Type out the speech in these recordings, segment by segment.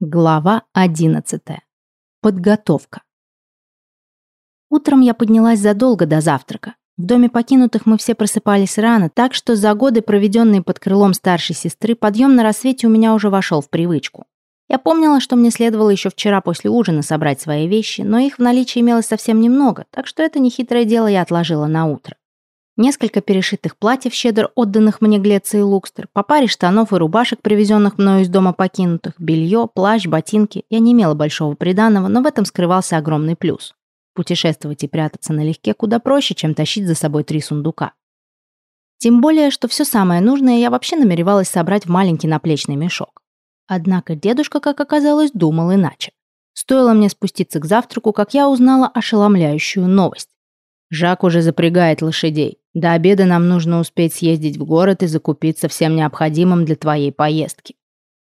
Глава 11. Подготовка. Утром я поднялась задолго до завтрака. В доме покинутых мы все просыпались рано, так что за годы, проведенные под крылом старшей сестры, подъем на рассвете у меня уже вошел в привычку. Я помнила, что мне следовало еще вчера после ужина собрать свои вещи, но их в наличии имелось совсем немного, так что это нехитрое дело я отложила на утро. Несколько перешитых платьев, щедро отданных мне Глеция и Лукстер, по паре штанов и рубашек, привезенных мною из дома покинутых, белье, плащ, ботинки. Я не имела большого приданого, но в этом скрывался огромный плюс. Путешествовать и прятаться налегке куда проще, чем тащить за собой три сундука. Тем более, что все самое нужное я вообще намеревалась собрать в маленький наплечный мешок. Однако дедушка, как оказалось, думал иначе. Стоило мне спуститься к завтраку, как я узнала ошеломляющую новость. Жак уже запрягает лошадей. До обеда нам нужно успеть съездить в город и закупиться всем необходимым для твоей поездки».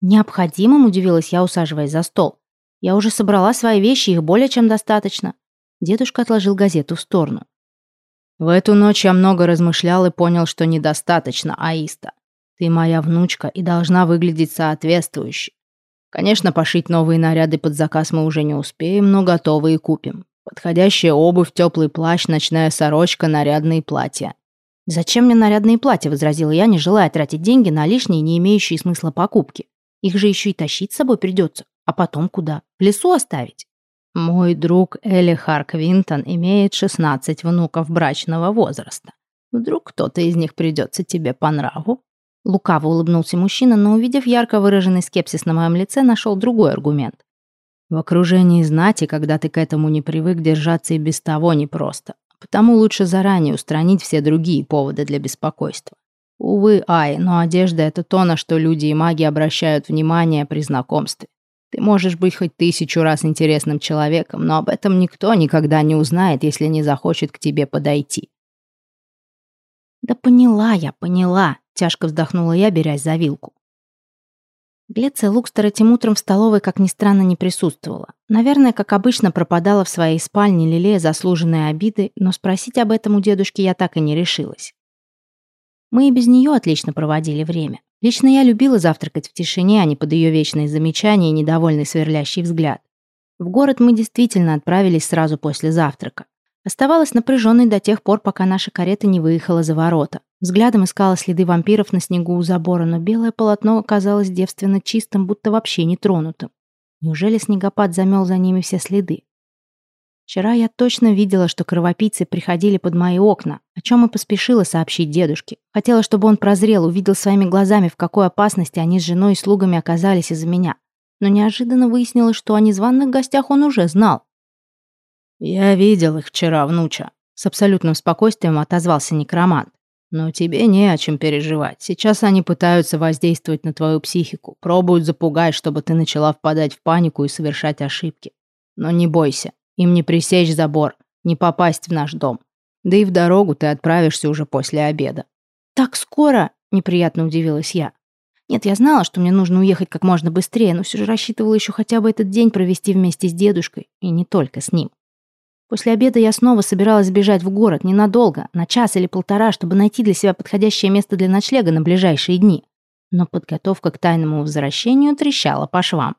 «Необходимым?» – удивилась я, усаживаясь за стол. «Я уже собрала свои вещи, их более чем достаточно». Дедушка отложил газету в сторону. «В эту ночь я много размышлял и понял, что недостаточно, Аиста. Ты моя внучка и должна выглядеть соответствующе. Конечно, пошить новые наряды под заказ мы уже не успеем, но готовые купим. Подходящая обувь, теплый плащ, ночная сорочка, нарядные платья. «Зачем мне нарядные платья?» – возразила я, не желая тратить деньги на лишние, не имеющие смысла покупки. Их же еще и тащить с собой придется. А потом куда? В лесу оставить? Мой друг Элихар Квинтон имеет 16 внуков брачного возраста. Вдруг кто-то из них придется тебе по нраву? Лукаво улыбнулся мужчина, но, увидев ярко выраженный скепсис на моем лице, нашел другой аргумент. В окружении знати, когда ты к этому не привык, держаться и без того непросто. Потому лучше заранее устранить все другие поводы для беспокойства. Увы, Ай, но одежда — это то, на что люди и маги обращают внимание при знакомстве. Ты можешь быть хоть тысячу раз интересным человеком, но об этом никто никогда не узнает, если не захочет к тебе подойти. «Да поняла я, поняла», — тяжко вздохнула я, берясь за вилку. Глеция Лукстер этим утром в столовой, как ни странно, не присутствовала. Наверное, как обычно, пропадала в своей спальне, лелея заслуженные обиды, но спросить об этом у дедушки я так и не решилась. Мы и без нее отлично проводили время. Лично я любила завтракать в тишине, а не под ее вечные замечания и недовольный сверлящий взгляд. В город мы действительно отправились сразу после завтрака. Оставалась напряженной до тех пор, пока наша карета не выехала за ворота. Взглядом искала следы вампиров на снегу у забора, но белое полотно оказалось девственно чистым, будто вообще не тронутым. Неужели снегопад замел за ними все следы? Вчера я точно видела, что кровопийцы приходили под мои окна, о чем и поспешила сообщить дедушке. Хотела, чтобы он прозрел, увидел своими глазами, в какой опасности они с женой и слугами оказались из-за меня. Но неожиданно выяснилось, что о незваных гостях он уже знал. «Я видел их вчера, внуча», — с абсолютным спокойствием отозвался некромант. «Но тебе не о чем переживать. Сейчас они пытаются воздействовать на твою психику, пробуют запугать, чтобы ты начала впадать в панику и совершать ошибки. Но не бойся, им не пресечь забор, не попасть в наш дом. Да и в дорогу ты отправишься уже после обеда». «Так скоро?» — неприятно удивилась я. Нет, я знала, что мне нужно уехать как можно быстрее, но все же рассчитывала еще хотя бы этот день провести вместе с дедушкой, и не только с ним. После обеда я снова собиралась бежать в город ненадолго, на час или полтора, чтобы найти для себя подходящее место для ночлега на ближайшие дни. Но подготовка к тайному возвращению трещала по швам.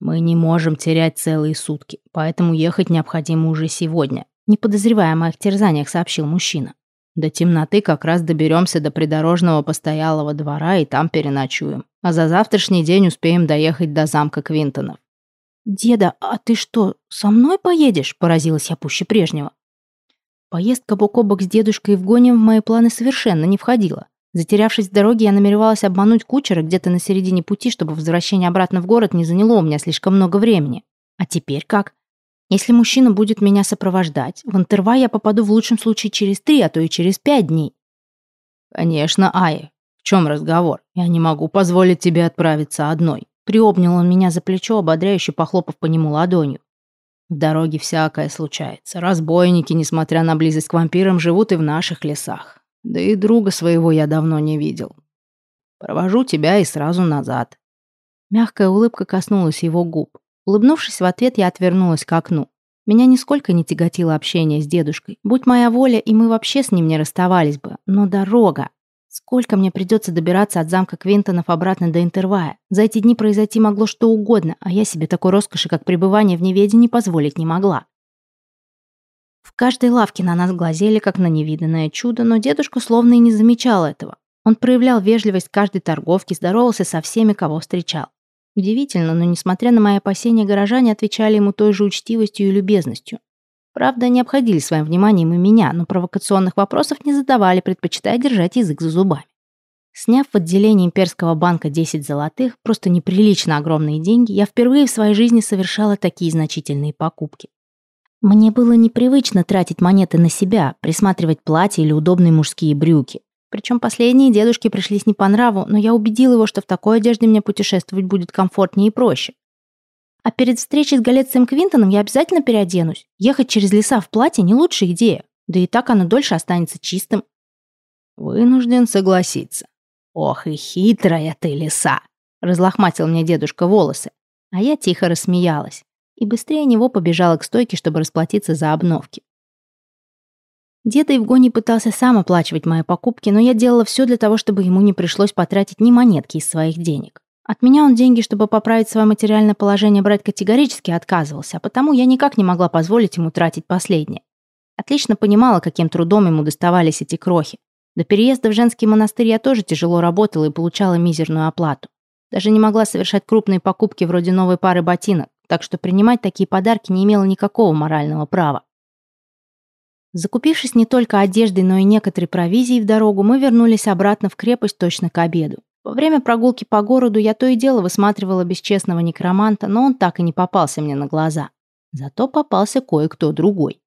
«Мы не можем терять целые сутки, поэтому ехать необходимо уже сегодня», не подозревая о моих терзаниях, сообщил мужчина. «До темноты как раз доберемся до придорожного постоялого двора и там переночуем. А за завтрашний день успеем доехать до замка Квинтонов. «Деда, а ты что, со мной поедешь?» – поразилась я пуще прежнего. Поездка бок о бок с дедушкой в гоне в мои планы совершенно не входила. Затерявшись в дороге, я намеревалась обмануть кучера где-то на середине пути, чтобы возвращение обратно в город не заняло у меня слишком много времени. А теперь как? Если мужчина будет меня сопровождать, в интервал я попаду в лучшем случае через три, а то и через пять дней. Конечно, Ая. В чем разговор? Я не могу позволить тебе отправиться одной. Приобнял он меня за плечо, ободряюще похлопав по нему ладонью. В дороге всякое случается. Разбойники, несмотря на близость к вампирам, живут и в наших лесах. Да и друга своего я давно не видел. Провожу тебя и сразу назад. Мягкая улыбка коснулась его губ. Улыбнувшись в ответ, я отвернулась к окну. Меня нисколько не тяготило общение с дедушкой. Будь моя воля, и мы вообще с ним не расставались бы. Но дорога... Сколько мне придется добираться от замка Квинтонов обратно до Интервая? За эти дни произойти могло что угодно, а я себе такой роскоши, как пребывание в неведении, позволить не могла. В каждой лавке на нас глазели, как на невиданное чудо, но дедушка словно и не замечал этого. Он проявлял вежливость каждой торговки, здоровался со всеми, кого встречал. Удивительно, но несмотря на мои опасения, горожане отвечали ему той же учтивостью и любезностью. Правда, не обходили своим вниманием и меня, но провокационных вопросов не задавали, предпочитая держать язык за зубами. Сняв в отделении имперского банка 10 золотых, просто неприлично огромные деньги, я впервые в своей жизни совершала такие значительные покупки. Мне было непривычно тратить монеты на себя, присматривать платья или удобные мужские брюки. Причем последние дедушке пришлись не по нраву, но я убедил его, что в такой одежде мне путешествовать будет комфортнее и проще. А перед встречей с Галецием Квинтоном я обязательно переоденусь. Ехать через леса в платье не лучшая идея. Да и так оно дольше останется чистым. Вынужден согласиться. Ох и хитрая ты лиса. Разлохматил мне дедушка волосы. А я тихо рассмеялась. И быстрее него побежала к стойке, чтобы расплатиться за обновки. Деда Евгоний пытался сам оплачивать мои покупки, но я делала все для того, чтобы ему не пришлось потратить ни монетки из своих денег. От меня он деньги, чтобы поправить свое материальное положение, брать категорически отказывался, а потому я никак не могла позволить ему тратить последнее. Отлично понимала, каким трудом ему доставались эти крохи. До переезда в женский монастырь я тоже тяжело работала и получала мизерную оплату. Даже не могла совершать крупные покупки вроде новой пары ботинок, так что принимать такие подарки не имела никакого морального права. Закупившись не только одеждой, но и некоторой провизией в дорогу, мы вернулись обратно в крепость точно к обеду. Во время прогулки по городу я то и дело высматривала бесчестного некроманта, но он так и не попался мне на глаза. Зато попался кое-кто другой.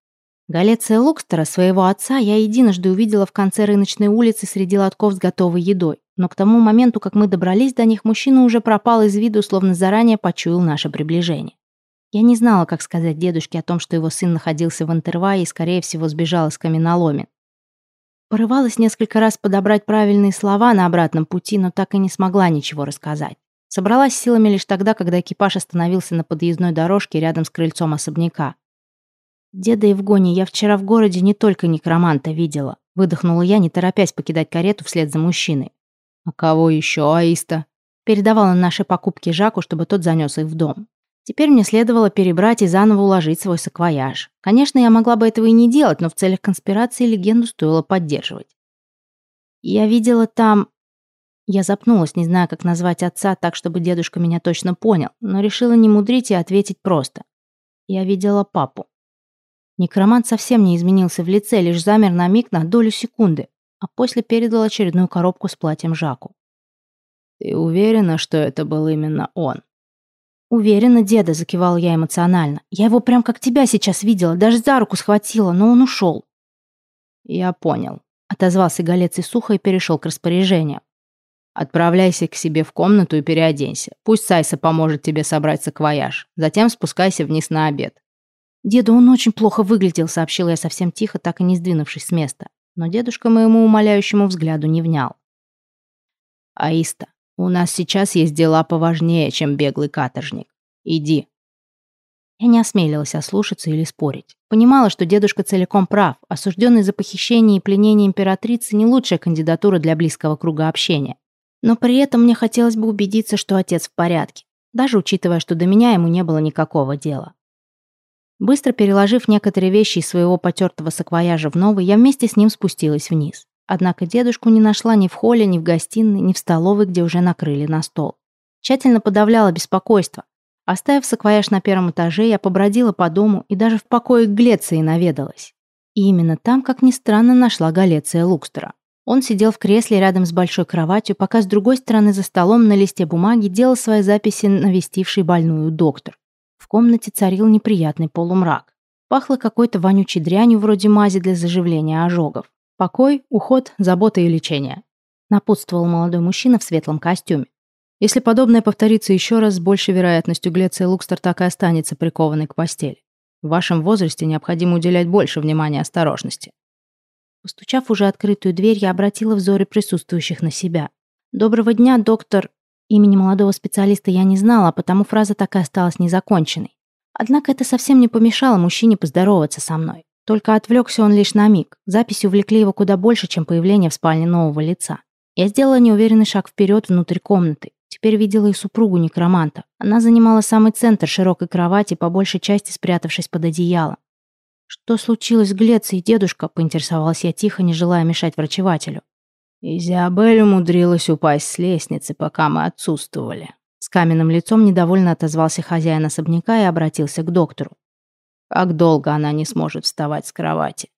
Галеция Лукстера, своего отца, я единожды увидела в конце рыночной улицы среди лотков с готовой едой, но к тому моменту, как мы добрались до них, мужчина уже пропал из виду, словно заранее почуял наше приближение. Я не знала, как сказать дедушке о том, что его сын находился в интервае и, скорее всего, сбежал из каменоломен. Порывалась несколько раз подобрать правильные слова на обратном пути, но так и не смогла ничего рассказать. Собралась силами лишь тогда, когда экипаж остановился на подъездной дорожке рядом с крыльцом особняка. «Деда Евгоний, я вчера в городе не только некроманта видела», выдохнула я, не торопясь покидать карету вслед за мужчиной. «А кого еще, Аиста?» Передавала наши покупки Жаку, чтобы тот занес их в дом. Теперь мне следовало перебрать и заново уложить свой саквояж. Конечно, я могла бы этого и не делать, но в целях конспирации легенду стоило поддерживать. Я видела там... Я запнулась, не зная, как назвать отца так, чтобы дедушка меня точно понял, но решила не мудрить и ответить просто. Я видела папу. Некромант совсем не изменился в лице, лишь замер на миг на долю секунды, а после передал очередную коробку с платьем Жаку. «Ты уверена, что это был именно он?» «Уверена, деда», — закивал я эмоционально. «Я его прям как тебя сейчас видела, даже за руку схватила, но он ушел». «Я понял», — отозвался Галец и сухо и перешел к распоряжению. «Отправляйся к себе в комнату и переоденься. Пусть Сайса поможет тебе собрать саквояж. Затем спускайся вниз на обед». «Деда, он очень плохо выглядел», — сообщила я совсем тихо, так и не сдвинувшись с места. Но дедушка моему умоляющему взгляду не внял. «Аиста, у нас сейчас есть дела поважнее, чем беглый каторжник. Иди». Я не осмелилась ослушаться или спорить. Понимала, что дедушка целиком прав. Осужденный за похищение и пленение императрицы не лучшая кандидатура для близкого круга общения. Но при этом мне хотелось бы убедиться, что отец в порядке, даже учитывая, что до меня ему не было никакого дела. Быстро переложив некоторые вещи из своего потертого саквояжа в новый, я вместе с ним спустилась вниз. Однако дедушку не нашла ни в холле, ни в гостиной, ни в столовой, где уже накрыли на стол. Тщательно подавляла беспокойство. Оставив саквояж на первом этаже, я побродила по дому и даже в покое к Глеции наведалась. И именно там, как ни странно, нашла Галеция Лукстера. Он сидел в кресле рядом с большой кроватью, пока с другой стороны за столом на листе бумаги делал свои записи навестивший больную доктор. В комнате царил неприятный полумрак. Пахло какой-то вонючей дрянью вроде мази для заживления ожогов. Покой, уход, забота и лечение. Напутствовал молодой мужчина в светлом костюме. Если подобное повторится еще раз, с большей вероятностью Глеция Лукстер так и останется прикованной к постели. В вашем возрасте необходимо уделять больше внимания осторожности. Постучав уже открытую дверь, я обратила взоры присутствующих на себя. «Доброго дня, доктор...» Имени молодого специалиста я не знала, а потому фраза так и осталась незаконченной. Однако это совсем не помешало мужчине поздороваться со мной. Только отвлекся он лишь на миг. Записи увлекли его куда больше, чем появление в спальне нового лица. Я сделала неуверенный шаг вперед внутрь комнаты. Теперь видела и супругу некроманта. Она занимала самый центр широкой кровати, по большей части спрятавшись под одеялом. «Что случилось с Глецией, дедушка?» – поинтересовалась я тихо, не желая мешать врачевателю. Изабель умудрилась упасть с лестницы, пока мы отсутствовали. С каменным лицом недовольно отозвался хозяин особняка и обратился к доктору. Как долго она не сможет вставать с кровати?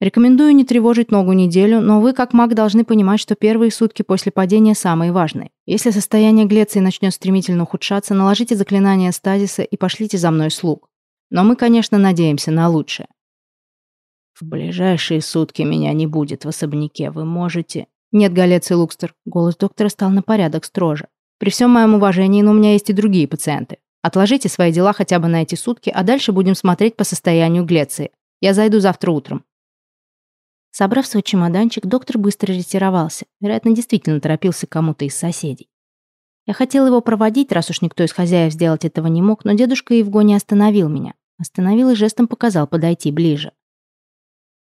Рекомендую не тревожить ногу неделю, но вы, как маг, должны понимать, что первые сутки после падения самые важные. Если состояние Глеции начнет стремительно ухудшаться, наложите заклинание стазиса и пошлите за мной слуг. Но мы, конечно, надеемся на лучшее. В ближайшие сутки меня не будет в особняке, вы можете... Нет, Галец и Лукстер, голос доктора стал на порядок строже. При всем моем уважении, но у меня есть и другие пациенты. Отложите свои дела хотя бы на эти сутки, а дальше будем смотреть по состоянию Глеции. Я зайду завтра утром. Собрав свой чемоданчик, доктор быстро ретировался. Вероятно, действительно торопился кому-то из соседей. Я хотел его проводить, раз уж никто из хозяев сделать этого не мог, но дедушка Евгоний остановил меня. Остановил и жестом показал подойти ближе.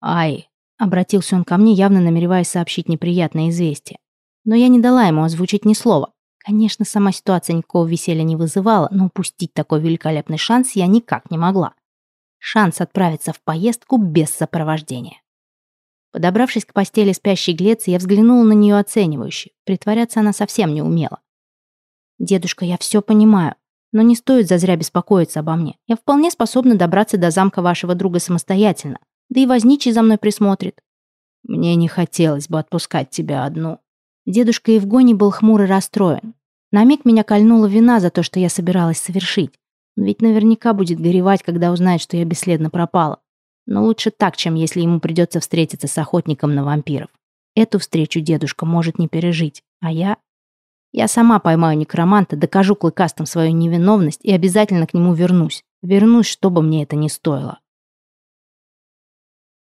«Ай!» — обратился он ко мне, явно намереваясь сообщить неприятное известие. Но я не дала ему озвучить ни слова. Конечно, сама ситуация никакого веселья не вызывала, но упустить такой великолепный шанс я никак не могла. Шанс отправиться в поездку без сопровождения. Подобравшись к постели спящей Глеции, я взглянула на нее оценивающе. Притворяться она совсем не умела. «Дедушка, я все понимаю, но не стоит зазря беспокоиться обо мне. Я вполне способна добраться до замка вашего друга самостоятельно. Да и возничий за мной присмотрит». «Мне не хотелось бы отпускать тебя одну». Дедушка Евгоний был хмур и расстроен. На миг меня кольнула вина за то, что я собиралась совершить. Он ведь наверняка будет горевать, когда узнает, что я бесследно пропала. Но лучше так, чем если ему придется встретиться с охотником на вампиров. Эту встречу дедушка может не пережить, а я... Я сама поймаю некроманта, докажу клыкастам свою невиновность и обязательно к нему вернусь. Вернусь, что бы мне это ни стоило.